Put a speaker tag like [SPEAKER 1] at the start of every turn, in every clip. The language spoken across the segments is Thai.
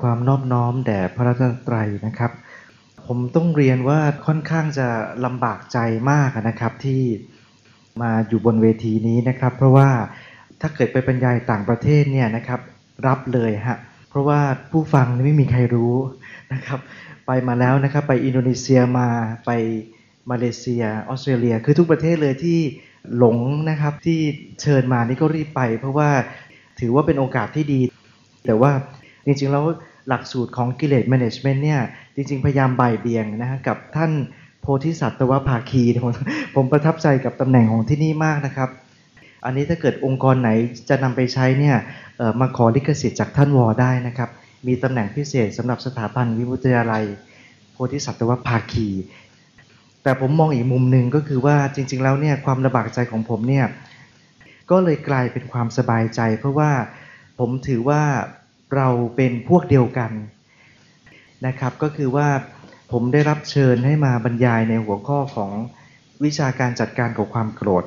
[SPEAKER 1] ความนอบน้อมแด่พระรัตนตรัยนะครับ ผมต้องเรียนว่าค่อนข้างจะลำบากใจมากนะครับที่มาอยู่บนเวทีนี้นะครับ เพราะว่าถ้าเกิดไปบรรยายต่างประเทศเนี่ยนะครับรับเลยฮะเพราะว่าผู้ฟังไม่มีใครรู้นะครับไปมาแล้วนะครับไปอินโดนีเซียมาไปมาเลเซียออสเตรเลีย คือทุกประเทศเลยที่หลงนะครับที่เชิญมานี่ก็รีบไป เพราะว่าถือว่าเป็นโอกาสที่ดี แต่ว่าจริงๆแล้ว หลักสูตรของกิเลสแมネจเมนต์เนี่ยจริง ๆ พยายามบ่ายเบี่ยงนะฮะกับท่านโพธิสัตวภาคีผมผมประทับใจกับตำแหน่งของที่นี่มากนะครับ อันนี้ถ้าเกิดองค์กรไหนจะนำไปใช้เนี่ยมาขอลิขสิทธิ์จากท่านวอได้นะครับ มีตำแหน่งพิเศษสำหรับสถาบันวิมุตยาลัย โพธิสัตวภาคี แต่ผมมองอีกมุมหนึ่งก็คือว่าจริง ๆ แล้วเนี่ยความลำบากใจของผมเนี่ยก็เลยกลายเป็นความสบายใจ เพราะว่าผมถือว่า เราเป็นพวกเดียวกันนะครับ ก็คือว่าผมได้รับเชิญให้มาบรรยายในหัวข้อของวิชาการจัดการกับความโกรธ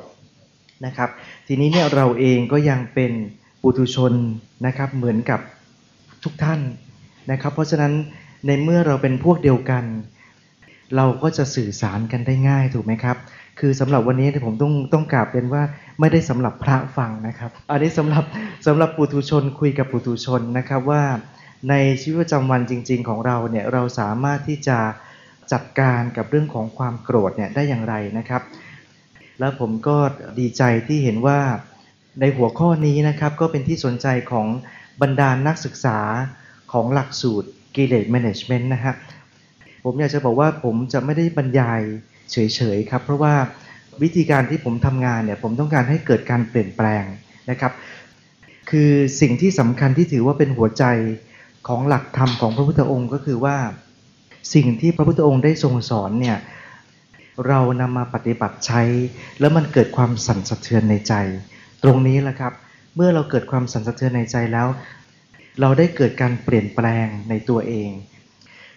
[SPEAKER 1] นะครับ ทีนี้เนี่ยเราเองก็ยังเป็นปุถุชนนะครับเหมือนกับทุกท่านนะครับ เพราะฉะนั้นในเมื่อเราเป็นพวกเดียวกัน เราก็จะสื่อสารกันได้ง่ายถูกไหมครับ คือสำหรับวันนี้ที่ผมต้องต้องกราบเป็นว่าไม่ได้สำหรับพระฟังนะครับ อันนี้สำหรับสำหรับปุถุชนคุยกับปุถุชนนะครับว่าในชีวิตประจำวันจริง ๆ ของเราเนี่ยเราสามารถที่จะจัดการกับเรื่องของความโกรธเนี่ยได้อย่างไรนะครับ แล้วผมก็ดีใจที่เห็นว่าในหัวข้อนี้นะครับก็เป็นที่สนใจของบรรดานักศึกษาของหลักสูตรกิเลสแมネจเมนต์นะฮะผมอยากจะบอกว่าผมจะไม่ได้บรรยาย เฉยๆครับเพราะว่าวิธีการที่ผมทำงานเนี่ยผมต้องการให้เกิดการเปลี่ยนแปลงนะครับ คือสิ่งที่สำคัญที่ถือว่าเป็นหัวใจของหลักธรรมของพระพุทธองค์ก็คือว่า สิ่งที่พระพุทธองค์ได้ทรงสอนเนี่ยเรานำมาปฏิบัติใช้ แล้วมันเกิดความสั่นสะเทือนในใจ ตรงนี้แหละครับ เมื่อเราเกิดความสั่นสะเทือนในใจแล้ว เราได้เกิดการเปลี่ยนแปลงในตัวเอง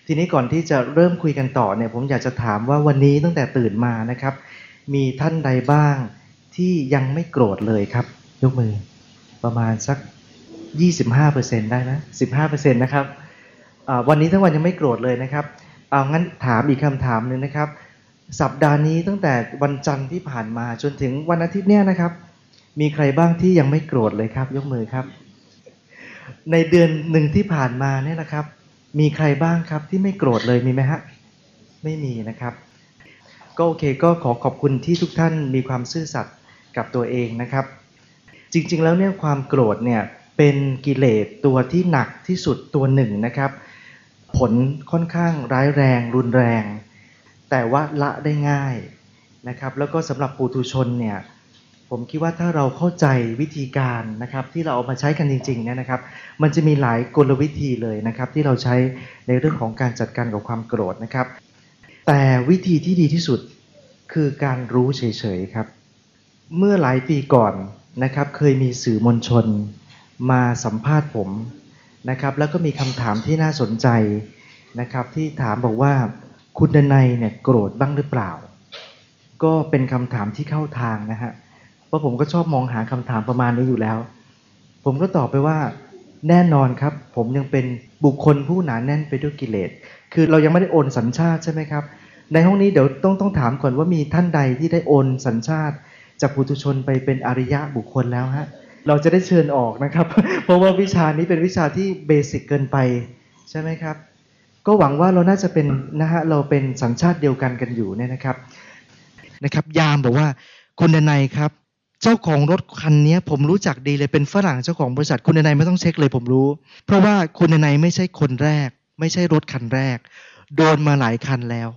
[SPEAKER 1] ทีนี้ก่อนที่จะเริ่มคุยกันต่อเนี่ยผมอยากจะถามว่าวันนี้ตั้งแต่ตื่นมานะครับ มีท่านใดบ้างที่ยังไม่โกรธเลยครับ ยกมือ ประมาณสัก 25%ได้นะ15%นะครับวันนี้ทั้งวันยังไม่โกรธเลยนะครับเอางั้นถามอีกคำถามหนึ่งนะครับ สัปดาห์นี้ตั้งแต่วันจันทร์ที่ผ่านมาจนถึงวันอาทิตย์เนี่ยนะครับ มีใครบ้างที่ยังไม่โกรธเลยครับ ยกมือครับ ในเดือนหนึ่งที่ผ่านมาเนี่ยนะครับ มีใครบ้างครับที่ไม่โกรธเลยมีไหมฮะ ไม่มีนะครับ ก็โอเคก็ขอขอบคุณที่ทุกท่านมีความซื่อสัตย์กับตัวเองนะครับ จริงๆแล้วเนี่ยความโกรธเนี่ยเป็นกิเลสตัวที่หนักที่สุดตัวหนึ่งนะครับ ผลค่อนข้างร้ายแรงรุนแรง แต่ว่าละได้ง่ายนะครับ แล้วก็สำหรับปุถุชนเนี่ย ผมคิดว่าถ้าเราเข้าใจวิธีการนะครับที่เราเอามาใช้กันจริงๆเนี่ยนะครับ มันจะมีหลายกลวิธีเลยนะครับ ที่เราใช้ในเรื่องของการจัดการกับความโกรธนะครับ แต่วิธีที่ดีที่สุดคือการรู้เฉยๆครับ เมื่อหลายปีก่อนนะครับ เคยมีสื่อมวลชนมาสัมภาษณ์ผมนะครับ แล้วก็มีคำถามที่น่าสนใจนะครับ ที่ถามบอกว่าคุณดนัยเนี่ยโกรธบ้างหรือเปล่า ก็เป็นคำถามที่เข้าทางนะฮะ ราะผมก็ชอบมองหาคำถามประมาณนี้อยู่แล้ว ผมก็ตอบไปว่า แน่นอนครับ ผมยังเป็นบุคคลผู้หนาแน่นไปด้วยกิเลส คือเรายังไม่ได้โอนสัญชาติใช่ไหมครับ ในห้องนี้เดี๋ยวต้องต้องถามก่อนว่ามีท่านใดที่ได้โอนสัญชาติจากปุถุชนไปเป็นอริยะบุคคลแล้วฮะ เราจะได้เชิญออกนะครับ เพราะว่าวิชานี้เป็นวิชาที่เบสิกเกินไปใช่ไหมครับ ก็หวังว่าเราน่าจะเป็นนะฮะเราเป็นสัญชาติเดียวกันกันอยู่เนี่ยนะครับนะครับ ยามบอกว่าคุณนัยครับ เจ้าของรถคันนี้ผมรู้จักดีเลยเป็นฝรั่งเจ้าของบริษัทคุณนัยไม่ต้องเช็คเลยผมรู้ เพราะว่าคุณนัยไม่ใช่คนแรก ไม่ใช่รถคันแรก โดนมาหลายคันแล้ว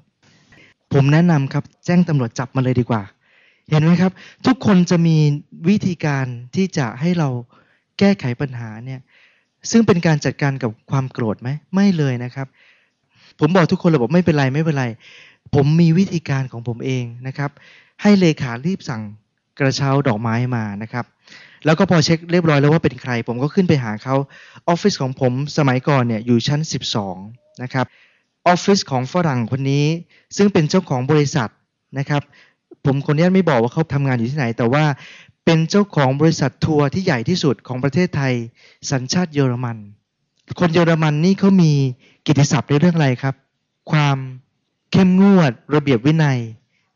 [SPEAKER 1] ผมแนะนำครับแจ้งตำรวจจับมาเลยดีกว่า เห็นไหมครับ ทุกคนจะมีวิธีการที่จะให้เราแก้ไขปัญหาเนี่ยซึ่งเป็นการจัดการกับความโกรธไหมไม่เลยนะครับ ผมบอกทุกคนเลยบอกไม่เป็นไรไม่เป็นไร ผมมีวิธีการของผมเองนะครับ ให้เลขารีบสั่ง กระเช้าดอกไม้มานะครับ แล้วก็พอเช็คเรียบร้อยแล้วว่าเป็นใคร ผมก็ขึ้นไปหาเขาออฟฟิศของผมสมัยก่อนเนี่ยอยู่ชั้น 12 นะครับออฟฟิศของฝรั่งคนนี้ ซึ่งเป็นเจ้าของบริษัทนะครับ ผมคนนี้ไม่บอกว่าเขาทำงานอยู่ที่ไหน แต่ว่าเป็นเจ้าของบริษัททัวร์ที่ใหญ่ที่สุดของประเทศไทย สัญชาติเยอรมัน คนเยอรมันนี่เขามีกิตติศัพท์ในเรื่องอะไรครับ ความเข้มงวดระเบียบวินัย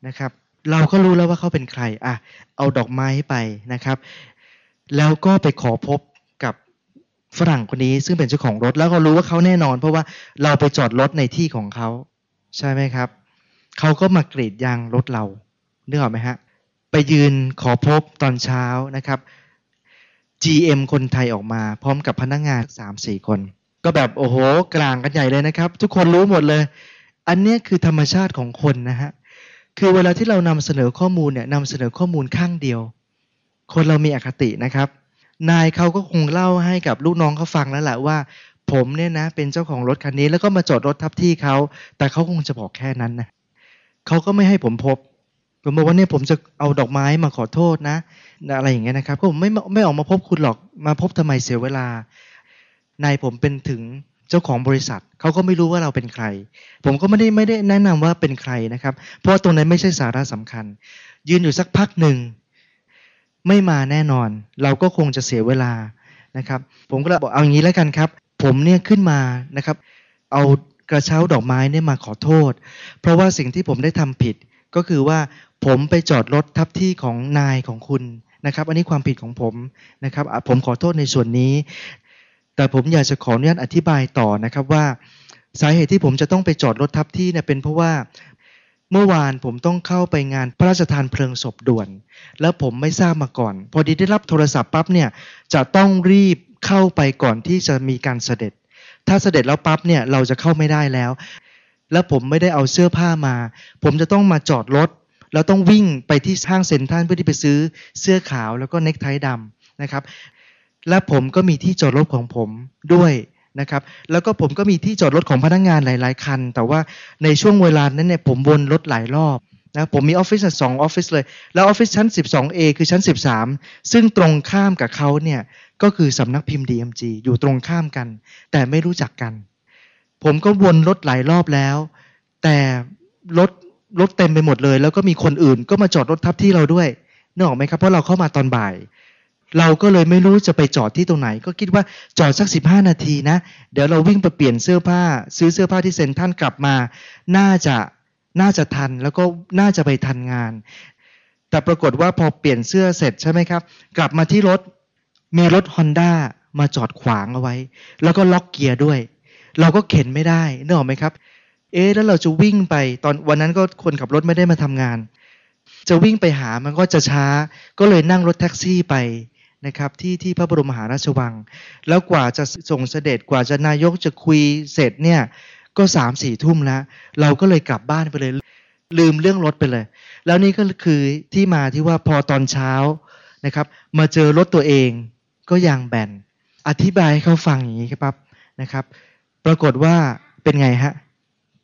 [SPEAKER 1] นะครับ เราก็รู้แล้วว่าเขาเป็นใครอะเอาดอกไม้ไปนะครับ แล้วก็ไปขอพบกับฝรั่งคนนี้ซึ่งเป็นเจ้าของรถ แล้วก็รู้ว่าเขาแน่นอน เพราะว่าเราไปจอดรถในที่ของเขาใช่ไหมครับเขาก็มากรีดยางรถเรานึกออกไหมฮะไปยืนขอพบตอนเช้านะครับ GM คนไทยออกมา พร้อมกับพนักงานสามสี่คน ก็แบบโอ้โห กลางกันใหญ่เลยนะครับ ทุกคนรู้หมดเลย อันนี้คือธรรมชาติของคนนะฮะ คือเวลาที่เรานำเสนอข้อมูลเนี่ยนำเสนอข้อมูลข้างเดียว คนเรามีอคตินะครับ นายเขาก็คงเล่าให้กับลูกน้องเขาฟังแล้วแหละว่า ผมเนี่ยนะเป็นเจ้าของรถคันนี้ แล้วก็มาจอดรถทับที่เขา แต่เขาคงจะบอกแค่นั้นนะเขาก็ไม่ให้ผมพบ ผมบอกว่าเนี่ยผมจะเอาดอกไม้มาขอโทษนะ อะไรอย่างเงี้ยนะครับก็ผมไม่ไม่ออกมาพบคุณหรอกมาพบทำไมเสียเวลานายผมเป็นถึง เจ้าของบริษัทเขาก็ไม่รู้ว่าเราเป็นใคร ผมก็ไม่ได้ไม่ได้แนะนำว่าเป็นใครนะครับ เพราะว่าตรงนั้นไม่ใช่สาระสำคัญ ยืนอยู่สักพักหนึ่งไม่มาแน่นอน เราก็คงจะเสียเวลานะครับ ผมก็เลยบอกเอางี้แล้วกันครับ ผมเนี่ยขึ้นมานะครับ เอากระเช้าดอกไม้เนี่ยมาขอโทษ เพราะว่าสิ่งที่ผมได้ทำผิดก็คือว่าผมไปจอดรถทับที่ของนายของคุณนะครับ อันนี้ความผิดของผมนะครับ ผมขอโทษในส่วนนี้ แต่ผมอยากจะขออนุญาตอธิบายต่อนะครับว่า สาเหตุที่ผมจะต้องไปจอดรถทับที่เนี่ยเป็นเพราะว่าเมื่อวานผมต้องเข้าไปงานพระราชทานเพลิงศพด่วน แล้วผมไม่ทราบมาก่อน พอดีได้รับโทรศัพท์ปั๊บเนี่ยจะต้องรีบเข้าไปก่อนที่จะมีการเสด็จ ถ้าเสด็จแล้วปั๊บเนี่ยเราจะเข้าไม่ได้แล้ว แล้วผมไม่ได้เอาเสื้อผ้ามา ผมจะต้องมาจอดรถแล้วต้องวิ่งไปที่ห้างเซ็นทรัลเพื่อที่ไปซื้อเสื้อขาวแล้วก็เนคไทดำนะครับ และผมก็มีที่จอดรถของผมด้วยนะครับ แล้วก็ผมก็มีที่จอดรถของพนักงานหลาย ๆ คัน แต่ว่าในช่วงเวลานั้นเนี่ยผมวนรถหลายรอบนะผมมีออฟฟิศสองออฟฟิศเลย แล้วออฟฟิศชั้น 12A คือชั้น 13 ซึ่งตรงข้ามกับเขาเนี่ยก็คือสำนักพิมพ์ DMG อยู่ตรงข้ามกัน แต่ไม่รู้จักกัน ผมก็วนรถหลายรอบแล้ว แต่รถรถเต็มไปหมดเลย แล้วก็มีคนอื่นก็มาจอดรถทับที่เราด้วยนึกออกไหมครับเพราะเราเข้ามาตอนบ่าย เราก็เลยไม่รู้จะไปจอดที่ตรงไหน ก็คิดว่าจอดสัก 15 นาทีนะ เดี๋ยวเราวิ่งไปเปลี่ยนเสื้อผ้า ซื้อเสื้อผ้าที่เซ็นทรันกลับมา น่าจะน่าจะทันแล้วก็น่าจะไปทันงาน แต่ปรากฏว่าพอเปลี่ยนเสื้อเสร็จใช่ไหมครับ กลับมาที่รถมีรถฮอนด้ามาจอดขวางเอาไว้ แล้วก็ล็อกเกียร์ด้วย เราก็เข็นไม่ได้นึกออกไหมครับ เอ๊แล้วเราจะวิ่งไปตอนวันนั้นก็คนขับรถไม่ได้มาทำงาน จะวิ่งไปหามันก็จะช้า ก็เลยนั่งรถแท็กซี่ไป นะครับที่ที่พระบรมมหาราชวัง แล้วกว่าจะส่งเสด็จกว่าจะนายกจะคุยเสร็จเนี่ยก็สามสี่ทุ่มแล้ว เราก็เลยกลับบ้านไปเลย ลืมเรื่องรถไปเลย แล้วนี่ก็คือที่มาที่ว่าพอตอนเช้านะครับ มาเจอรถตัวเองก็ยางแบนอธิบายให้เขาฟังอย่างนี้ครับนะครับ ปรากฏว่าเป็นไงฮะ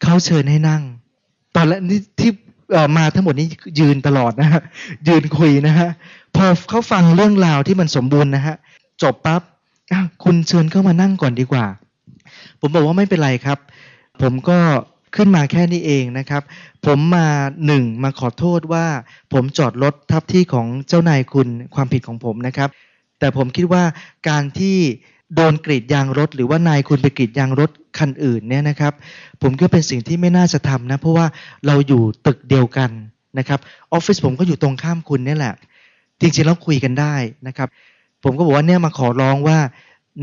[SPEAKER 1] เขาเชิญให้นั่ง ตอนแรกนี่ที่มาทั้งหมดนี้ยืนตลอดนะฮะยืนคุยนะฮะ พอเขาฟังเรื่องราวที่มันสมบูรณ์นะฮะจบปั๊บคุณเชิญเข้ามานั่งก่อนดีกว่า ผมบอกว่าไม่เป็นไรครับ ผมก็ขึ้นมาแค่นี้เองนะครับ ผมมาหนึ่งมาขอโทษว่า ผมจอดรถทับที่ของเจ้านายคุณความผิดของผมนะครับ แต่ผมคิดว่าการที่โดนกรีดยางรถ หรือว่านายคุณไปกรีดยางรถคันอื่นเนี่ยนะครับ ผมก็เป็นสิ่งที่ไม่น่าจะทำนะ เพราะว่าเราอยู่ตึกเดียวกันนะครับออฟฟิศผมก็อยู่ตรงข้ามคุณนี่แหละ จริงๆแล้วคุยกันได้นะครับ ผมก็บอกว่าเนี่ยมาขอร้องว่า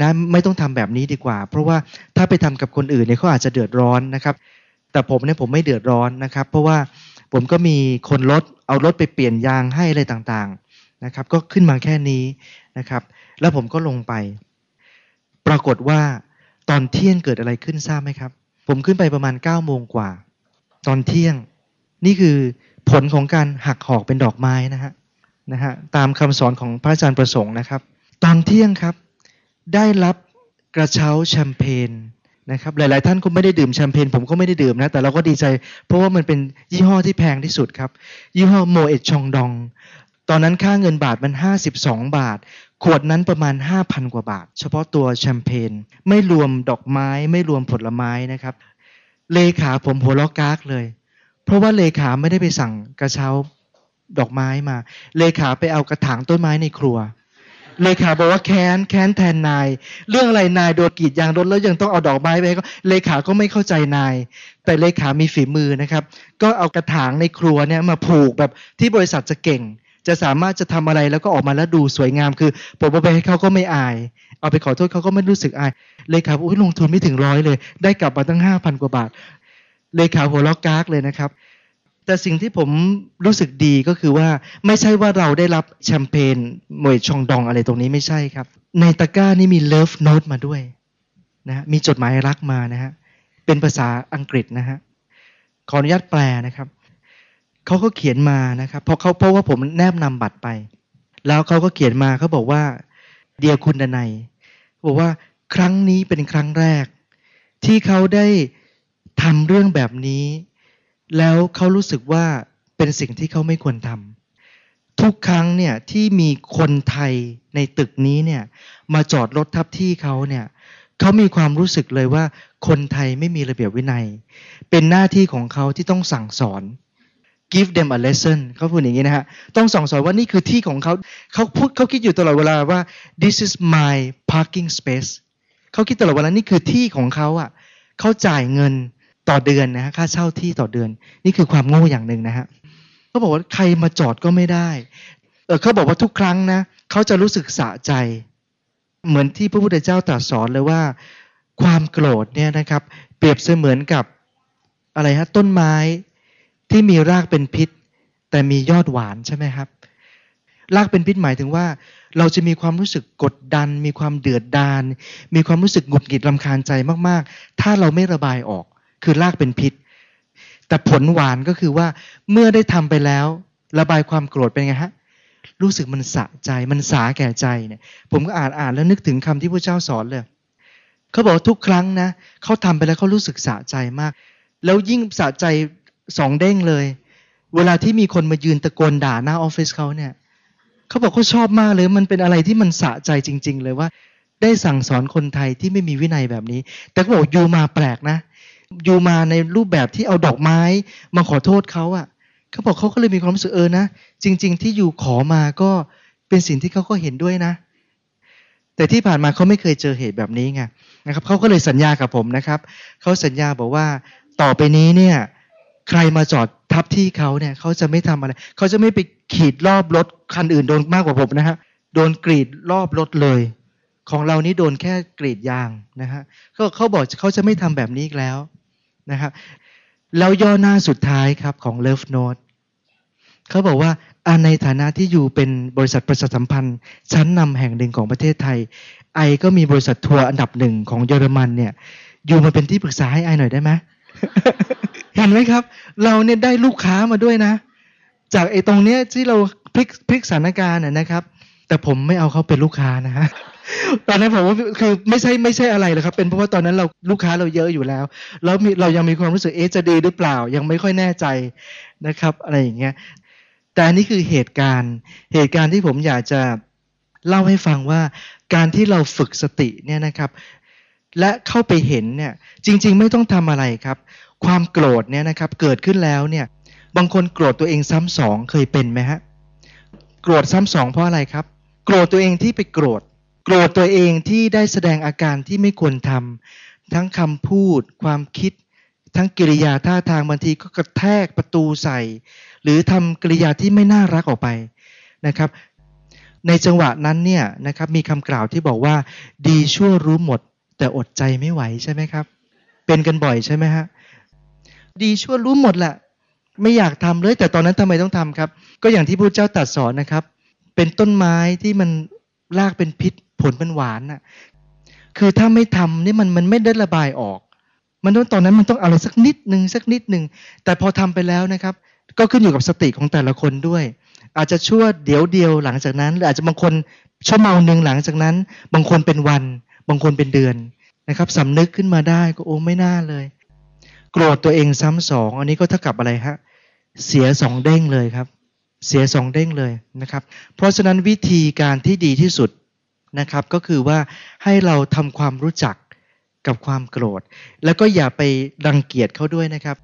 [SPEAKER 1] นะไม่ต้องทำแบบนี้ดีกว่า เพราะว่าถ้าไปทำกับคนอื่นเนี่ยเขาอาจจะเดือดร้อนนะครับ แต่ผมเนี่ยผมไม่เดือดร้อนนะครับ เพราะว่าผมก็มีคนรถเอารถไปเปลี่ยนยางให้อะไรต่างๆนะครับ ก็ขึ้นมาแค่นี้นะครับ แล้วผมก็ลงไป ปรากฏว่าตอนเที่ยงเกิดอะไรขึ้นทราบไหมครับ ผมขึ้นไปประมาณ9ก้าโมงกว่า ตอนเที่ยง นี่คือผลของการหักหอกเป็นดอกไม้นะฮะ นะฮะตามคำสอนของพระอาจารย์ประสงค์นะครับ ตอนเที่ยงครับได้รับกระเช้าแชมเปญนะครับหลาย ๆ ท่านก็ไม่ได้ดื่มแชมเปญผมก็ไม่ได้ดื่มนะ แต่เราก็ดีใจ เพราะว่ามันเป็นยี่ห้อที่แพงที่สุดครับ ยี่ห้อโมเอชองดอง ตอนนั้นค่าเงินบาทมัน 52 บาท ขวดนั้นประมาณ 5,000 กว่าบาท เฉพาะตัวแชมเปญไม่รวมดอกไม้ไม่รวมผลไม้นะครับ เลขาผมหัวล้อกากเลย เพราะว่าเลขาไม่ได้ไปสั่งกระเช้า ดอกไม้มา เลขาไปเอากระถางต้นไม้ในครัว เลขาบอกว่าแค้นแค้นแทนนาย เรื่องอะไรนายโดนกีดยางรถแล้วยังต้องเอาดอกไม้ไปให้เลขาก็ไม่เข้าใจนาย แต่เลขามีฝีมือนะครับ ก็เอากระถางในครัวเนี่ยมาผูกแบบที่บริษัทจะเก่ง จะสามารถจะทำอะไรแล้วก็ออกมาแล้วดูสวยงามคือผมเอาไปให้เขาก็ไม่อาย เอาไปขอโทษเขาก็ไม่รู้สึกอาย เลขาบอกอุ้ยลงทุนไม่ถึงร้อยเลย ได้กลับมาตั้งห้าพันกว่าบาท เลขาหัวล็อกกากเลยนะครับ แต่สิ่งที่ผมรู้สึกดีก็คือว่าไม่ใช่ว่าเราได้รับแชมเปญมวยชองดองอะไรตรงนี้ไม่ใช่ครับ ในตะกร้านี่มีเลิฟโน้ตมาด้วยนะมีจดหมายรักมานะฮะเป็นภาษาอังกฤษนะฮะขออนุญาตแปลนะครับเขาก็เขียนมานะครับเพราะเขาเพราะว่าผมแนบนำบัตรไป แล้วเขาก็เขียนมาเขาบอกว่าเดียคุณดนัยบอกว่าครั้งนี้เป็นครั้งแรก ที่เขาได้ทำเรื่องแบบนี้ แล้วเขารู้สึกว่าเป็นสิ่งที่เขาไม่ควรทำทุกครั้งเนี่ยที่มีคนไทยในตึกนี้เนี่ยมาจอดรถทับที่เขาเนี่ยเขามีความรู้สึกเลยว่าคนไทยไม่มีระเบียบวินัย เป็นหน้าที่ของเขาที่ต้องสั่งสอน give them a lesson เขาพูดอย่างนี้นะฮะ ต้องสั่งสอนว่านี่คือที่ของเขา เขาพูดเขาคิดอยู่ตลอดเวลาว่า this is my parking space เขาคิดตลอดเวลานี่คือที่ของเขาอะ เขาจ่ายเงิน ต่อเดือนนะฮะค่าเช่าที่ต่อเดือน นี่คือความโง่อย่างหนึ่งนะฮะเขาบอกว่าใครมาจอดก็ไม่ได้เออเขาบอกว่าทุกครั้งนะเขาจะรู้สึกสะใจ เหมือนที่พระพุทธเจ้าตรัสสอนเลยว่า ความโกรธเนี่ยนะครับ เปรียบเสมือนกับอะไรฮะต้นไม้ที่มีรากเป็นพิษ แต่มียอดหวานใช่ไหมครับ รากเป็นพิษหมายถึงว่า เราจะมีความรู้สึกกดดัน มีความเดือดดานมีความรู้สึกหงุดหงิดลำคาญใจมากๆ ถ้าเราไม่ระบายออก คือรากเป็นพิษ แต่ผลหวานก็คือว่าเมื่อได้ทำไปแล้ว ระบายความโกรธเป็นไงฮะรู้สึกมันสะใจมันสาแก่ใจเนี่ย ผมก็อ่านอ่านแล้วนึกถึงคำที่พระเจ้าสอนเลยเขาบอกทุกครั้งนะเขาทำไปแล้วเขารู้สึกสะใจมาก แล้วยิ่งสะใจสองเด้งเลย เวลาที่มีคนมายืนตะโกนด่าหน้าออฟฟิศเขาเนี่ยเขาบอกเขาชอบมากเลย มันเป็นอะไรที่มันสะใจจริง ๆ เลยว่า ได้สั่งสอนคนไทยที่ไม่มีวินัยแบบนี้ แต่เขาบอกยูมาแปลกนะ ยูมาในรูปแบบที่เอาดอกไม้มาขอโทษเขาอะ่ะเขาบอกเขาก็เลยมีความรู้สึกเออนะจริง ๆ ที่อยู่ขอมาก็เป็นสิ่งที่เขาก็เห็นด้วยนะ แต่ที่ผ่านมาเขาไม่เคยเจอเหตุแบบนี้ไงนะครับเขาก็เลยสัญญากับผมนะครับเขาสัญญาบอกว่าต่อไปนี้เนี่ยใครมาจอดทับที่เขาเนี่ยเขาจะไม่ทำอะไรเขาจะไม่ไปขีดรอบรถคันอื่นโดนมากกว่าผมนะฮะโดนกรีดรอบรถเลย ของเรานี่โดนแค่กรีดยางนะฮะเขาเขาบอกเขาจะไม่ทำแบบนี้อีกแล้ว นะครับ แล้วย่อหน้าสุดท้ายครับของ Love Note เขาบอกว่าอในฐานะที่อยู่เป็นบริษัทประชาสัมพันธ์ ชั้นนำแห่งหนึ่งของประเทศไทย ไอก็มีบริษัททัวร์อันดับหนึ่งของเยอรมันเนี่ย อยู่มาเป็นที่ปรึกษาให้ไอหน่อยได้ไหมเห็นไหมครับ เราเนี่ยได้ลูกค้ามาด้วยนะ จากไอตรงเนี้ยที่เราพลิกพลิกสถานการณ์นะครับ แต่ผมไม่เอาเขาเป็นลูกค้านะฮะตอนนั้นผมว่าคือไม่ใช่ไม่ใช่อะไรเลยครับ เป็นเพราะว่าตอนนั้นเราลูกค้าเราเยอะอยู่แล้วแล้วเรายังมีความรู้สึกเอ๊ะจะดีหรือเปล่า ยังไม่ค่อยแน่ใจนะครับ อะไรอย่างเงี้ยแต่อันนี้คือเหตุการณ์เหตุการณ์ที่ผมอยากจะเล่าให้ฟังว่าการที่เราฝึกสติเนี่ยนะครับ และเข้าไปเห็นเนี่ยจริง ๆ ไม่ต้องทำอะไรครับ ความโกรธเนี่ยนะครับเกิดขึ้นแล้วเนี่ยบางคนโกรธตัวเองซ้ำสองเคยเป็นไหมฮะโกรธซ้ำสองเพราะอะไรครับ โกรธตัวเองที่ไปโกรธ
[SPEAKER 2] โกรธตัวเองที่ได้แสดงอาการที่ไม่ควรทำทั้งคำพูด ความคิด ทั้งกิริยาท่าทางบางทีก็กระแทกประตูใส่ หรือทำกิริยาที่ไม่น่ารักออกไปนะครับ ในจังหวะนั้นเนี่ยนะครับมีคำกล่าวที่บอกว่า ดีชั่วรู้หมด แต่อดใจไม่ไหวใช่ไหมครับ เป็นกันบ่อยใช่ไหมฮะดีชั่วรู้หมดแหละไม่อยากทำเลย แต่ตอนนั้นทำไมต้องทำครับ ก็อย่างที่พระเจ้าตรัสสอนนะครับ เป็นต้นไม้ที่มันรากเป็นพิษผลเป็นหวานน่ะ คือถ้าไม่ทำนี่มันมันไม่ได้ระบายออก มันต้องตอนนั้นมันต้องอะไรสักนิดหนึ่งสักนิดหนึ่งแต่พอทำไปแล้วนะครับ ก็ขึ้นอยู่กับสติของแต่ละคนด้วย อาจจะชั่วเดี๋ยวเดียวหลังจากนั้นหรืออาจจะบางคนชั่วโมงหนึ่งหลังจากนั้น บางคนเป็นวัน บางคนเป็นเดือนนะครับสำนึกขึ้นมาได้ก็โอ้ไม่น่าเลย โกรธตัวเองซ้ำสองอันนี้ก็เท่ากับอะไรฮะเสียสองเด้งเลยครับ เสียสองเด้งเลยนะครับ เพราะฉะนั้นวิธีการที่ดีที่สุดนะครับก็คือว่าให้เราทำความรู้จักกับความโกรธ แล้วก็อย่าไปรังเกียจเขาด้วยนะครับ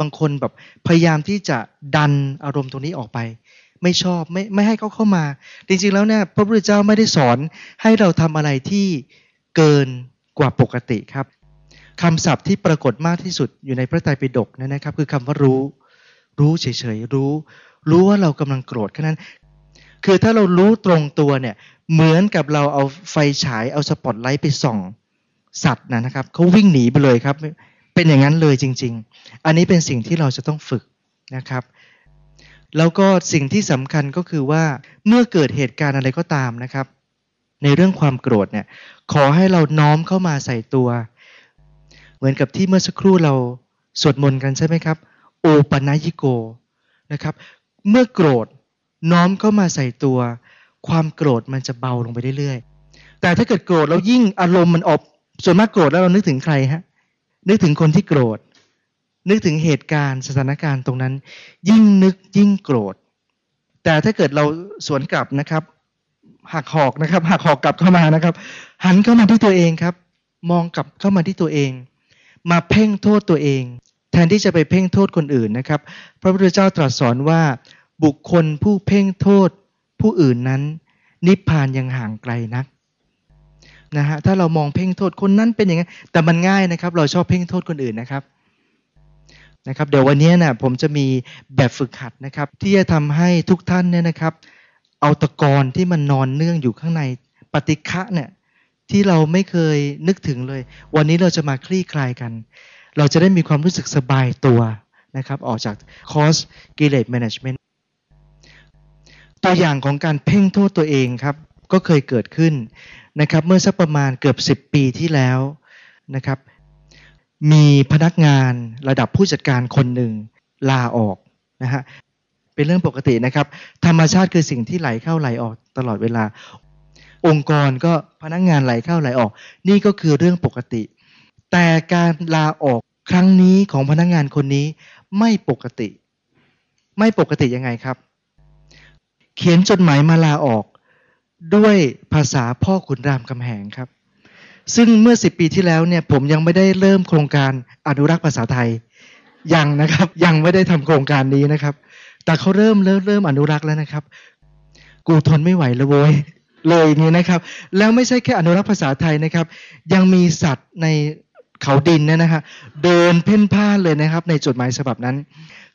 [SPEAKER 2] บางคนแบบพยายามที่จะดันอารมณ์ตรงนี้ออกไป ไม่ชอบไม่ไม่ให้เขาเข้ามา จริงๆแล้วเนี่ยพระพุทธเจ้าไม่ได้สอนให้เราทำอะไรที่เกินกว่าปกติครับคำศัพท์ที่ปรากฏมากที่สุดอยู่ในพระไตรปิฎกนยนะครับ คือคำว่ารู้ รู้เฉยๆรู้ รู้ว่าเรากำลังโกรธแค่นั้น คือถ้าเรารู้ตรงตัวเนี่ย เหมือนกับเราเอาไฟฉายเอาสปอตไลท์ไปส่องสัตว์นะครับเขาวิ่งหนีไปเลยครับ เป็นอย่างนั้นเลยจริง ๆ อันนี้เป็นสิ่งที่เราจะต้องฝึกนะครับ แล้วก็สิ่งที่สำคัญก็คือว่าเมื่อเกิดเหตุการณ์อะไรก็ตามนะครับ ในเรื่องความโกรธเนี่ยขอให้เราน้อมเข้ามาใส่ตัว เหมือนกับที่เมื่อสักครู่เราสวดมนต์กันใช่ไหมครับ โอปนยิโกนะครับ เมื่อโกรธน้อมเข้ามาใส่ตัว ความโกรธมันจะเบาลงไปเรื่อยๆ แต่ถ้าเกิดโกรธแล้วยิ่งอารมณ์มันออกส่วนมากโกรธแล้วเรานึกถึงใครฮะ นึกถึงคนที่โกรธ นึกถึงเหตุการณ์สถานการณ์ตรงนั้น ยิ่งนึกยิ่งโกรธ แต่ถ้าเกิดเราสวนกลับนะครับ หักหอกนะครับ หักหอกกลับเข้ามานะครับ หันเข้ามาที่ตัวเองครับ มองกลับเข้ามาที่ตัวเอง มาเพ่งโทษตัวเอง แทนที่จะไปเพ่งโทษคนอื่นนะครับ พระพุทธเจ้าตรัสสอนว่า บุคคลผู้เพ่งโทษผู้อื่นนั้น นิพพานยังห่างไกลนักนะฮะถ้าเรามองเพ่งโทษคนนั้นเป็นอย่างนั้นแต่มันง่ายนะครับ เราชอบเพ่งโทษคนอื่นนะครับนะครับเดี๋ยววันนี้นะผมจะมีแบบฝึกหัดนะครับ ที่จะทำให้ทุกท่านเนี่ยนะครับ เอาตะกอนที่มันนอนเนื่องอยู่ข้างในปฏิฆะเนี่ยที่เราไม่เคยนึกถึงเลย วันนี้เราจะมาคลี่คลายกัน เราจะได้มีความรู้สึกสบายตัวนะครับออกจากคอร์สกิเลสแมネจเมนต์ตัวอย่างของการเพ่งโทษตัวเองครับก็เคยเกิดขึ้นนะครับเมื่อสักประมาณเกือบ 10 ปีที่แล้วนะครับมีพนักงานระดับผู้จัดการคนหนึ่งลาออกนะฮะเป็นเรื่องปกตินะครับ ธรรมชาติคือสิ่งที่ไหลเข้าไหลออกตลอดเวลา องค์กรก็พนักงานไหลเข้าไหลออก นี่ก็คือเรื่องปกติ แต่การลาออกครั้งนี้ของพนักงานคนนี้ไม่ปกติ ไม่ปกติยังไงครับ เขียนจดหมายมาลาออกด้วยภาษาพ่อขุนรามคำแหงครับ ซึ่งเมื่อสิบปีที่แล้วเนี่ยผมยังไม่ได้เริ่มโครงการอนุรักษ์ภาษาไทยยังนะครับ ยังไม่ได้ทำโครงการนี้นะครับ แต่เขาเริ่มเริ่มเริ่มอนุรักษ์แล้วนะครับ กูทนไม่ไหวแล้วโว้ยเลยนี่นะครับ แล้วไม่ใช่แค่อนุรักษ์ภาษาไทยนะครับ ยังมีสัตว์ใน เขาดินเนี่ยนะฮะเดินเพ่นพ่านเลยนะครับ ในจดหมายฉบับนั้น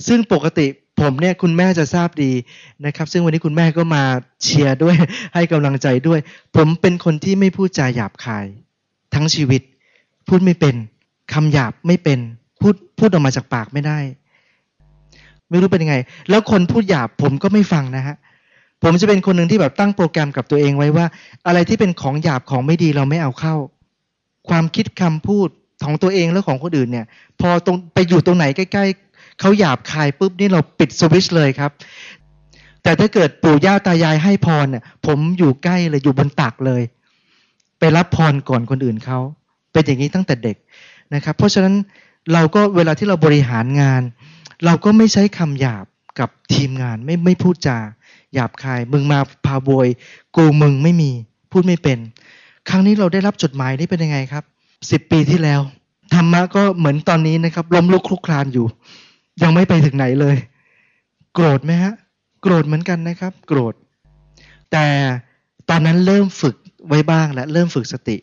[SPEAKER 2] ซึ่งปกติผมเนี่ยคุณแม่จะทราบดีนะครับ ซึ่งวันนี้คุณแม่ก็มาเชียร์ด้วยให้กำลังใจด้วย ผมเป็นคนที่ไม่พูดจาหยาบคาย ทั้งชีวิต พูดไม่เป็นคำหยาบไม่เป็น พูดพูดออกมาจากปากไม่ได้ ไม่รู้เป็นยังไง แล้วคนพูดหยาบผมก็ไม่ฟังนะฮะผมจะเป็นคนหนึ่งที่แบบตั้งโปรแกรมกับตัวเองไว้ว่า อะไรที่เป็นของหยาบของไม่ดีเราไม่เอาเข้า ความคิดคำพูด ของตัวเองและของคนอื่นเนี่ย พอตรงไปอยู่ตรงไหนใกล้ ๆเขาหยาบคายปุ๊บนี่เราปิดสวิตช์เลยครับ แต่ถ้าเกิดปู่ย่าตายายให้พรเนี่ยผมอยู่ใกล้เลยอยู่บนตักเลย ไปรับพรก่อนคนอื่นเขาเป็นอย่างนี้ตั้งแต่เด็กนะครับ เพราะฉะนั้นเราก็เวลาที่เราบริหารงาน เราก็ไม่ใช้คำหยาบกับทีมงานไม่ไม่พูดจาหยาบคาย มึงมาพาโวยกูมึงไม่มีพูดไม่เป็น ครั้งนี้เราได้รับจดหมายนี้เป็นยังไงครับ สิบปีที่แล้วธรรมะก็เหมือนตอนนี้นะครับล้มลุกคลุกคลานอยู่ ยังไม่ไปถึงไหนเลย โกรธไหมฮะ โกรธเหมือนกันนะครับ โกรธ แต่ตอนนั้นเริ่มฝึกไว้บ้างและเริ่มฝึกสติ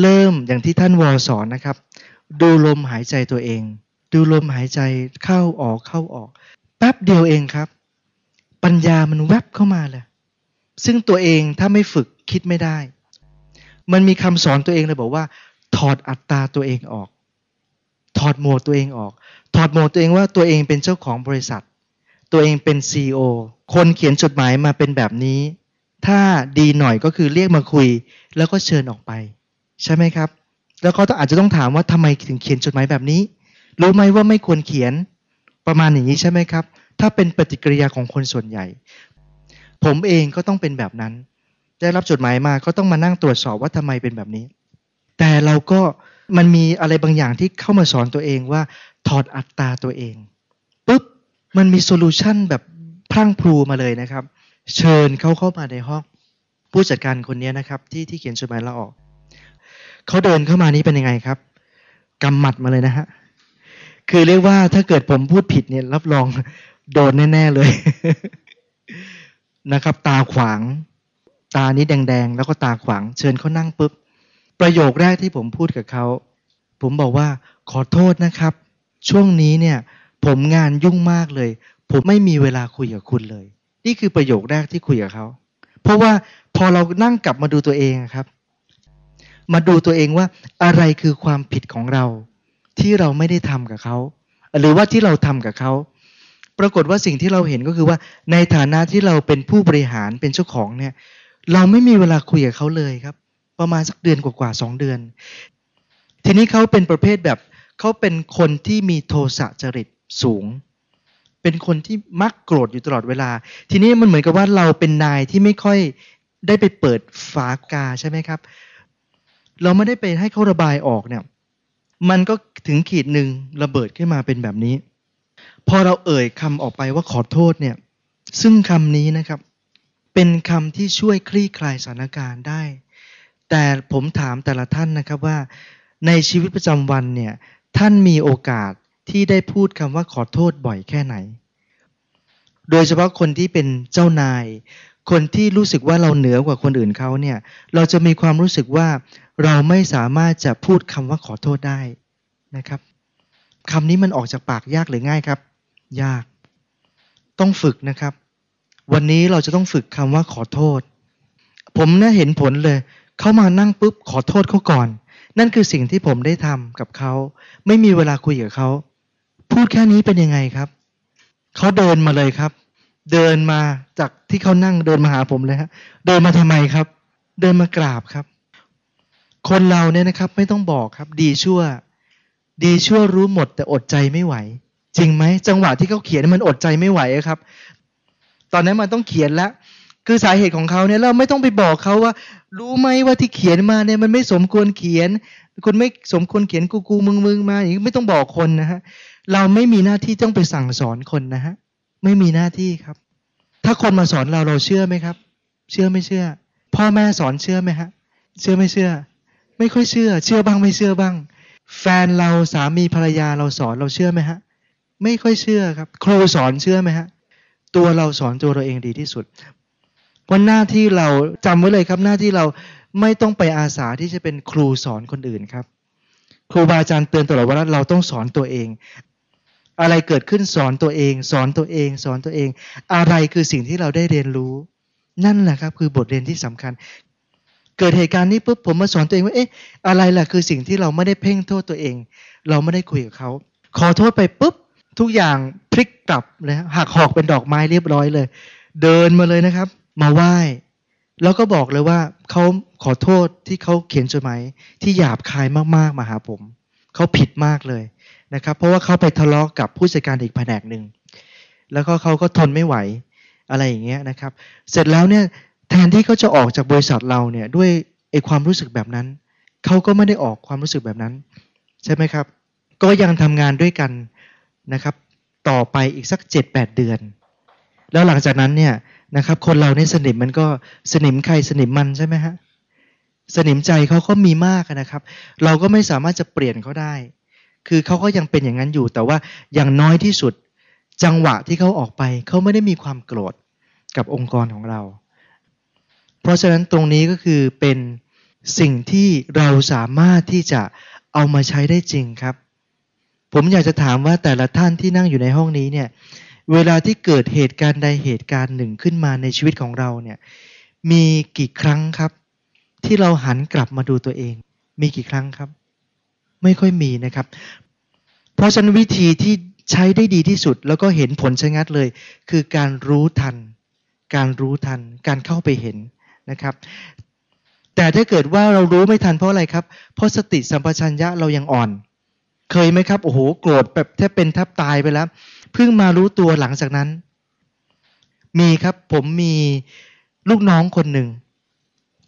[SPEAKER 2] เริ่มอย่างที่ท่านวอสอนนะครับ ดูลมหายใจตัวเอง ดูลมหายใจเข้าออกเข้าออกแป๊บเดียวเองครับ ปัญญามันแวบเข้ามาเลยซึ่งตัวเองถ้าไม่ฝึกคิดไม่ได้ มันมีคำสอนตัวเองเลยบอกว่า ถอดอัตตาตัวเองออก ถอดโหมดตัวเองออก ถอดโหมดตัวเองว่าตัวเองเป็นเจ้าของบริษัท ตัวเองเป็น CEO คนเขียนจดหมายมาเป็นแบบนี้ ถ้าดีหน่อยก็คือเรียกมาคุย แล้วก็เชิญออกไป ใช่ไหมครับ แล้วเขาอาจจะต้องถามว่าทำไมถึงเขียนจดหมายแบบนี้ รู้ไหมว่าไม่ควรเขียนประมาณอย่างนี้ใช่ไหมครับ ถ้าเป็นปฏิกิริยาของคนส่วนใหญ่ ผมเองก็ต้องเป็นแบบนั้น ได้รับจดหมายมาก็ต้องมานั่งตรวจสอบว่าทำไมเป็นแบบนี้ แต่เราก็มันมีอะไรบางอย่างที่เข้ามาสอนตัวเองว่า ถอดอัตตาตัวเองปุ๊บมันมีโซลูชันแบบพรั่งพรูมาเลยนะครับ เชิญเขาเข้ามาในห้องผู้จัดการคนนี้นะครับ ที่ที่เขียนจดหมายลาออกเขาเดินเข้ามานี้เป็นยังไงครับกำหมัดมาเลยนะฮะคือเรียกว่าถ้าเกิดผมพูดผิดเนี่ย รับรองโดนแน่ ๆ เลยนะครับ ตาขวาง ตานี้แดง ๆ แล้วก็ตาขวาง เชิญเขานั่งปุ๊บ ประโยคแรกที่ผมพูดกับเขา ผมบอกว่าขอโทษนะครับ ช่วงนี้เนี่ย ผมงานยุ่งมากเลย ผมไม่มีเวลาคุยกับคุณเลย นี่คือประโยคแรกที่คุยกับเขา เพราะว่าพอเรานั่งกลับมาดูตัวเองครับ มาดูตัวเองว่าอะไรคือความผิดของเรา ที่เราไม่ได้ทำกับเขา หรือว่าที่เราทำกับเขาปรากฏว่าสิ่งที่เราเห็นก็คือว่า ในฐานะที่เราเป็นผู้บริหารเป็นเจ้าของเนี่ย เราไม่มีเวลาคุยกับเขาเลยครับ ประมาณสักเดือนกว่าๆสองเดือน ทีนี้เขาเป็นประเภทแบบเขาเป็นคนที่มีโทสะจริตสูง เป็นคนที่มักโกรธอยู่ตลอดเวลา ทีนี้มันเหมือนกับว่าเราเป็นนายที่ไม่ค่อยได้ไปเปิดฝากาใช่ไหมครับ เราไม่ได้ไปให้เขาระบายออกเนี่ย มันก็ถึงขีดหนึ่งระเบิดขึ้นมาเป็นแบบนี้ พอเราเอ่ยคำออกไปว่าขอโทษเนี่ย ซึ่งคำนี้นะครับ เป็นคำที่ช่วยคลี่คลายสถานการณ์ได้ แต่ผมถามแต่ละท่านนะครับว่า ในชีวิตประจำวันเนี่ยท่านมีโอกาสที่ได้พูดคำว่าขอโทษบ่อยแค่ไหน โดยเฉพาะคนที่เป็นเจ้านาย คนที่รู้สึกว่าเราเหนือกว่าคนอื่นเขาเนี่ยเราจะมีความรู้สึกว่าเราไม่สามารถจะพูดคำว่าขอโทษได้นะครับคำนี้มันออกจากปากยากหรือง่ายครับ ยาก ต้องฝึกนะครับ วันนี้เราจะต้องฝึกคำว่าขอโทษ ผมน่าเห็นผลเลย เขามานั่งปุ๊บขอโทษเขาก่อน นั่นคือสิ่งที่ผมได้ทำกับเขา ไม่มีเวลาคุยกับเขาพูดแค่นี้เป็นยังไงครับเขาเดินมาเลยครับ เดินมาจากที่เขานั่งเดินมาหาผมเลยฮะเดินมาทำไมครับ เดินมากราบครับ คนเราเนี่ยนะครับ ไม่ต้องบอกครับ ดีชั่ว ดีชั่วรู้หมด แต่อดใจไม่ไหว จริงไหมจังหวะที่เขาเขียนมันอดใจไม่ไหวครับ ตอนนั้นมันต้องเขียนแล้ว คือสาเหตุของเขาเนี่ยเราไม่ต้องไปบอกเขาว่า รู้ไหมว่าที่เขียนมาเนี่ยมันไม่สมควรเขียน คุณไม่สมควรเขียนกูกูมึงมึงมาอย่างนี้ไม่ต้องบอกคนนะฮะเราไม่มีหน้าที่ต้องไปสั่งสอนคนนะฮะไม่มีหน้าที่ครับ ถ้าคนมาสอนเราเราเชื่อไหมครับ เชื่อไม่เชื่อ พ่อแม่สอนเชื่อไหมฮะเชื่อไม่เชื่อ ไม่ค่อยเชื่อ เชื่อบ้างไม่เชื่อบ้าง แฟนเราสามีภรรยาเราสอนเราเชื่อไหมฮะไม่ค่อยเชื่อครับ ครูสอนเชื่อไหมฮะตัวเราสอนตัวเราเองดีที่สุด วันหน้าที่เราจำไว้เลยครับ หน้าที่เราไม่ต้องไปอาสาที่จะเป็นครูสอนคนอื่นครับ ครูบาอาจารย์เตือนตลอดว่าเราต้องสอนตัวเอง อะไรเกิดขึ้นสอนตัวเอง สอนตัวเอง สอนตัวเอง อะไรคือสิ่งที่เราได้เรียนรู้ นั่นแหละครับ คือบทเรียนที่สำคัญ เกิดเหตุการณ์นี้ปุ๊บผมมาสอนตัวเองว่าเอ๊ะอะไรล่ะคือสิ่งที่เราไม่ได้เพ่งโทษตัวเอง เราไม่ได้คุยกับเขาขอโทษไปปุ๊บทุกอย่างพลิกกลับเลยหักหอกเป็นดอกไม้เรียบร้อยเลย เดินมาเลยนะครับ มาไหว้ แล้วก็บอกเลยว่าเขาขอโทษที่เขาเขียนจดหมายที่หยาบคายมากๆมาหาผม เขาผิดมากเลยนะครับ เพราะว่าเขาไปทะเลาะกกับผู้จัดการอีกแผนกหนึ่งแล้วก็เขาก็ทนไม่ไหวอะไรอย่างเงี้ยนะครับ เสร็จแล้วเนี่ยแทนที่เขาจะออกจากบริษัทเราเนี่ยด้วยไอความรู้สึกแบบนั้น เขาก็ไม่ได้ออกความรู้สึกแบบนั้น ใช่ไหมครับ ก็ยังทำงานด้วยกันนะครับ ต่อไปอีกสักเจ็ดแปดเดือน แล้วหลังจากนั้นเนี่ย นะครับ คนเราในสนิมมันก็สนิมใครสนิมมันใช่ไหมฮะสนิมใจเขาก็มีมากนะครับ เราก็ไม่สามารถจะเปลี่ยนเขาได้ คือเขาก็ยังเป็นอย่างนั้นอยู่ แต่ว่าอย่างน้อยที่สุด จังหวะที่เขาออกไปเขาไม่ได้มีความโกรธกับองค์กรของเรา เพราะฉะนั้นตรงนี้ก็คือเป็นสิ่งที่เราสามารถที่จะเอามาใช้ได้จริงครับ ผมอยากจะถามว่าแต่ละท่านที่นั่งอยู่ในห้องนี้เนี่ย เวลาที่เกิดเหตุการณ์ใดเหตุการณ์หนึ่งขึ้นมาในชีวิตของเราเนี่ย มีกี่ครั้งครับ ที่เราหันกลับมาดูตัวเอง มีกี่ครั้งครับ ไม่ค่อยมีนะครับ เพราะฉะนั้นวิธีที่ใช้ได้ดีที่สุด แล้วก็เห็นผลชะงัดเลย คือการรู้ทัน การรู้ทัน การเข้าไปเห็นนะครับ แต่ถ้าเกิดว่าเรารู้ไม่ทันเพราะอะไรครับ เพราะสติสัมปชัญญะเรายังอ่อน เคยไหมครับโอ้โหโกรธแบบแทบเป็นแทบตายไปแล้ว เพิ่งมารู้ตัวหลังจากนั้น มีครับผมมีลูกน้องคนหนึ่ง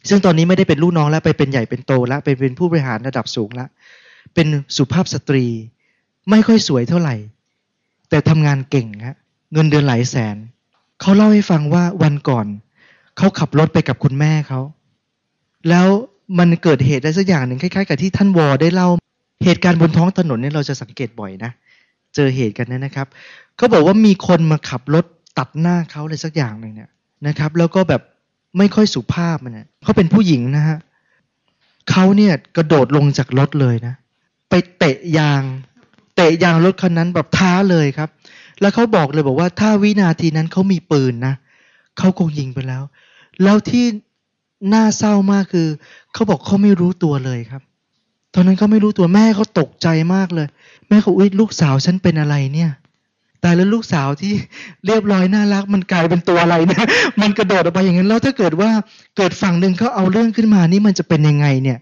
[SPEAKER 2] ซึ่งตอนนี้ไม่ได้เป็นลูกน้องแล้วไปเป็นใหญ่เป็นโตแล้วไปเป็นผู้บริหารระดับสูงแล้วเป็นสุภาพสตรี ไม่ค่อยสวยเท่าไหร่ แต่ทำงานเก่งฮะเงินเดือนหลายแสน เขาเล่าให้ฟังว่าวันก่อน เขาขับรถไปกับคุณแม่เขาแล้วมันเกิดเหตุอะไรสักอย่างหนึ่งคล้ายๆ กับที่ท่านวอได้เล่า เหตุการณ์บนท้องถนนเนี่ยเราจะสังเกตบ่อยนะ เจอเหตุกันเนยนะครับเขาบอกว่ามีคนมาขับรถตัดหน้าเขาเลยสักอย่างหนึ่งเนี่ยนะครับ แล้วก็แบบไม่ค่อยสุภาพมันเนี่ยเขาเป็นผู้หญิงนะฮะเขาเนี่ยกระโดดลงจากรถเลยนะ ไปเตะยาง เตะยางรถคันนั้นแบบท้าเลยครับ แล้วเขาบอกเลยบอกว่าถ้าวินาทีนั้นเขามีปืนนะเขาคงยิงไปแล้ว แล้วที่น่าเศร้ามากคือเขาบอกเขาไม่รู้ตัวเลยครับ ตอนนั้นเขาไม่รู้ตัวแม่เขาตกใจมากเลย แม่เขาอุ้ยลูกสาวฉันเป็นอะไรเนี่ยตายแล้วลูกสาวที่เรียบร้อยน่ารัก มันกลายเป็นตัวอะไรเนี่ยมันกระโดดออกไปอย่างนั้นแล้วถ้าเกิดว่าเกิดฝั่งหนึ่งเขาเอาเรื่องขึ้นมานี่มันจะเป็นยังไงเนี่ย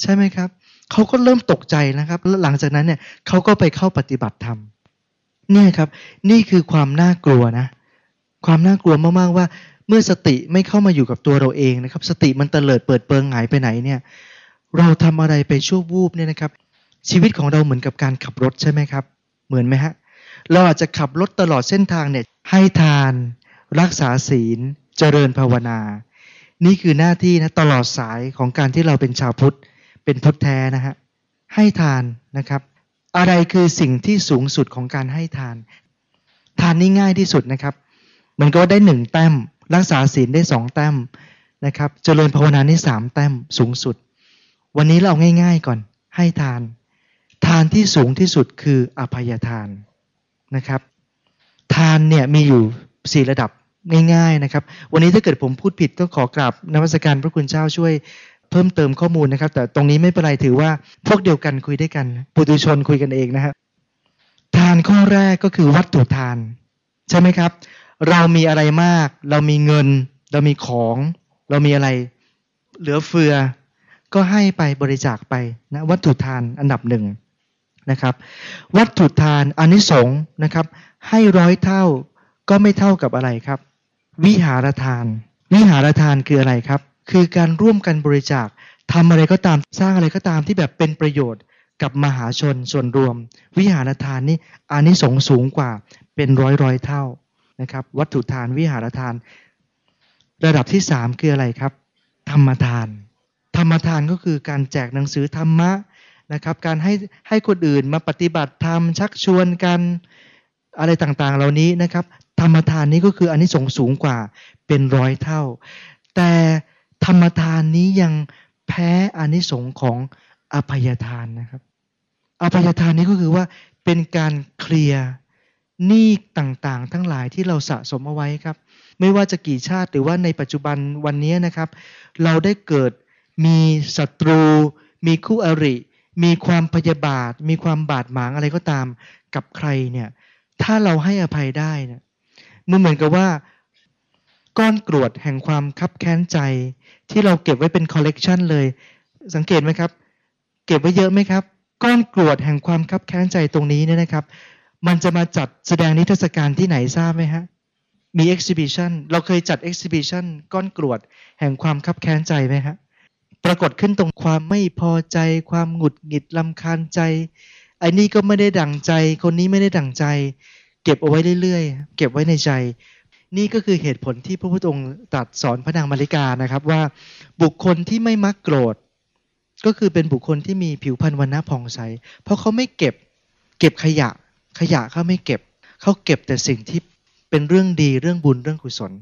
[SPEAKER 2] ใช่ไหมครับเขาก็เริ่มตกใจนะครับแล้วหลังจากนั้นเนี่ยเขาก็ไปเข้าปฏิบัติธรรมเนี่ยครับ นี่คือความน่ากลัวนะ ความน่ากลัวมากๆว่า เมื่อสติไม่เข้ามาอยู่กับตัวเราเองนะครับ สติมันเตลิดเปิดเปิงหายไปไหนเนี่ย เราทำอะไรไปชั่ววูบเนี่ยนะครับ ชีวิตของเราเหมือนกับการขับรถใช่ไหมครับ เหมือนไหมฮะเราอาจจะขับรถตลอดเส้นทางเนี่ยให้ทาน รักษาศีล เจริญภาวนา นี่คือหน้าที่นะตลอดสายของการที่เราเป็นชาวพุทธเป็นพุทธแท้นะฮะให้ทานนะครับ อะไรคือสิ่งที่สูงสุดของการให้ทาน ทานนี่ง่ายที่สุดนะครับมันก็ได้หนึ่งแต้มรักษาศีลได้สองแต้มนะครับ เจริญภาวนานี่สามแต้มสูงสุด วันนี้เราเอาง่าย ๆก่อนให้ทาน ทานที่สูงที่สุดคืออภัยทานนะครับ ทานเนี่ยมีอยู่สี่ระดับง่ายๆนะครับ วันนี้ถ้าเกิดผมพูดผิดก็ขอกราบนมัสการพระคุณเจ้าช่วยเพิ่มเติมข้อมูลนะครับ แต่ตรงนี้ไม่เป็นไรถือว่าพวกเดียวกันคุยได้วยกันปุถุชนคุยกันเองนะครับทานข้อแรกก็คือวัตถุทาน ใช่ไหมครับ เรามีอะไรมาก เรามีเงิน เรามีของ เรามีอะไร เหลือเฟือ ก็ให้ไปบริจาคไปนะวัตถุทานอันดับหนึ่ง นะครับวัตถุทานอนิสงส์นะครับให้ร้อยเท่าก็ไม่เท่ากับอะไรครับ วิหารทาน วิหารทานคืออะไรครับ คือการร่วมกันบริจาคทำอะไรก็ตามสร้างอะไรก็ตามที่แบบเป็นประโยชน์กับมหาชนส่วนรวม วิหารทานนี่อานิสงส์สูงกว่าเป็นร้อยร้อยเท่านะครับวัตถุทานวิหารทาน ระดับที่สามคืออะไรครับ ธรรมทาน ธรรมทานก็คือการแจกหนังสือธรรมะ นะครับ การให้ให้คนอื่นมาปฏิบัติธรรมชักชวนกันอะไรต่างๆ เหล่านี้นะครับ ธรรมทานนี้ก็คืออันนี้สงส์สูงกว่าเป็นร้อยเท่า แต่ธรรมทานนี้ยังแพ้อานิสงส์ของอภัยทานนะครับอภัยทานนี้ก็คือว่าเป็นการเคลียร์หนี้ต่างๆ ทั้งหลายที่เราสะสมเอาไว้ครับ ไม่ว่าจะกี่ชาติหรือว่าในปัจจุบันวันนี้นะครับ เราได้เกิดมีศัตรู มีคู่อริ มีความพยาบาท มีความบาดหมางอะไรก็ตามกับใครเนี่ย ถ้าเราให้อภัยได้เนี่ยมันเหมือนกับว่า ก้อนกรวดแห่งความคับแค้นใจ ที่เราเก็บไว้เป็นคอลเลกชันเลย สังเกตไหมครับ เก็บไว้เยอะไหมครับ ก้อนกรวดแห่งความคับแค้นใจตรงนี้เนี่ยนะครับ มันจะมาจัดแสดงนิทรรศการที่ไหนทราบไหมฮะมี exhibition เราเคยจัด exhibition ก้อนกรวดแห่งความคับแค้นใจไหมฮะ ปรากฏขึ้นตรงความไม่พอใจ ความหงุดหงิดรำคาญใจไอ้นี่ก็ไม่ได้ดั่งใจ คนนี้ไม่ได้ดั่งใจ เก็บเอาไว้เรื่อยๆ เก็บไว้ในใจ นี่ก็คือเหตุผลที่พระพุทธองค์ตรัสสอนพระนางมาริกานะครับว่าบุคคลที่ไม่มักโกรธ ก็คือเป็นบุคคลที่มีผิวพรรณวันณะผ่องใส เพราะเขาไม่เก็บเก็บขยะ ขยะเขาไม่เก็บ เขาเก็บแต่สิ่งที่เป็นเรื่องดีเรื่องบุญเรื่องกุศล